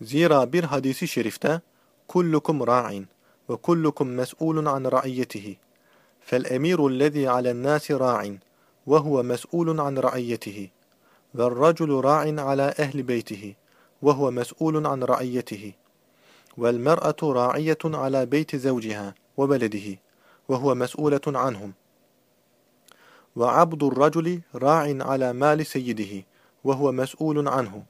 Zira bir hadisi şerifte kullukum ra'in ve kullukum mes'ulun an ra'iyyetihi. Fel emiru allazî ale'n-nâsi ra'in ve huve mes'ulun an ra'iyyetihi. Ve'r-raculu ra'in ala ehli beytihi ve huve mes'ulun an ra'iyyetihi. Ve'l-mer'atu ra'iyetun ala beyti zevciha ve beledihi ve huve mes'uletun anhum. وعبد الرجل راع على مال سيده وهو مسؤول عنه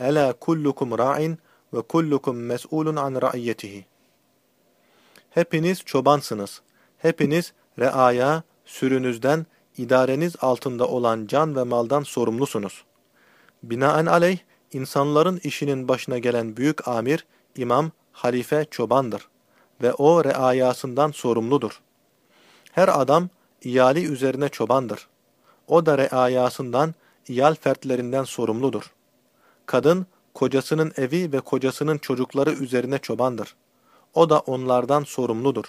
ألا كلكم راع ve kullukum mes'ulun an ra'iyetihi. Hepiniz çobansınız. Hepiniz reaya, sürünüzden, idareniz altında olan can ve maldan sorumlusunuz. Binaen aleyh, insanların işinin başına gelen büyük amir, imam, halife çobandır ve o reayasından sorumludur. Her adam iyali üzerine çobandır. O da reayasından, iyal fertlerinden sorumludur. Kadın, kocasının evi ve kocasının çocukları üzerine çobandır. O da onlardan sorumludur.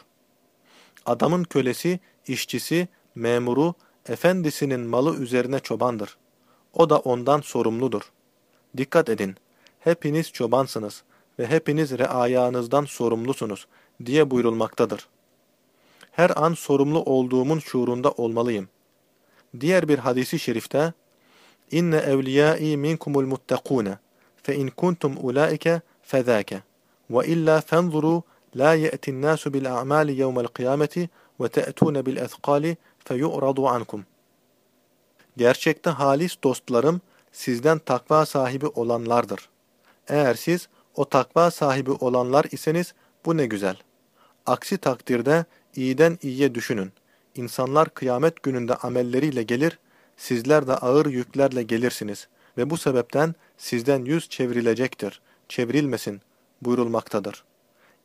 Adamın kölesi, işçisi, memuru, efendisinin malı üzerine çobandır. O da ondan sorumludur. Dikkat edin, hepiniz çobansınız ve hepiniz reayanızdan sorumlusunuz diye buyurulmaktadır. Her an sorumlu olduğumun şuurunda olmalıyım. Diğer bir hadisi şerifte, İnne evliyâi minkumul muttekûne illa fenzuru la ye'tin nasu bil a'mali yevmel kıyameti ve te'tûne bil ezqali fe yu'radu ankum. Gerçekte halis dostlarım sizden takva sahibi olanlardır. Eğer siz o takva sahibi olanlar iseniz bu ne güzel. Aksi takdirde iyiden iyiye düşünün. İnsanlar kıyamet gününde amelleriyle gelir, sizler de ağır yüklerle gelirsiniz ve bu sebepten sizden yüz çevrilecektir. Çevrilmesin buyurulmaktadır.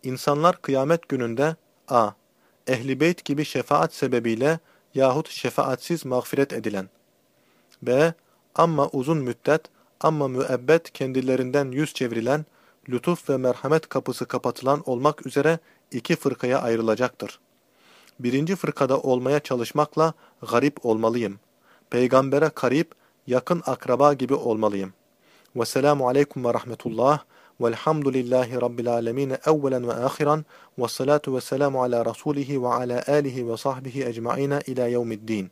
İnsanlar kıyamet gününde a. Ehli beyt gibi şefaat sebebiyle yahut şefaatsiz mağfiret edilen. b. Amma uzun müddet, amma müebbet kendilerinden yüz çevrilen, lütuf ve merhamet kapısı kapatılan olmak üzere iki fırkaya ayrılacaktır. Birinci fırkada olmaya çalışmakla garip olmalıyım. Peygambere karip, yakın akraba gibi olmalıyım. Vesselamu aleyküm ve rahmetullah. Velhamdülillahi Rabbil alemine evvelen ve ahiran. Vessalatu vesselamu ala rasulihi ve ala alihi ve sahbihi ecmaina ila yevmiddin.